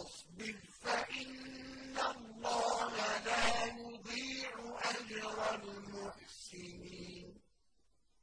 فاصبر فَإِنَّ اللَّهَ لَا يُضِيعُ أَجْرَ الْمُحْسِنِينَ.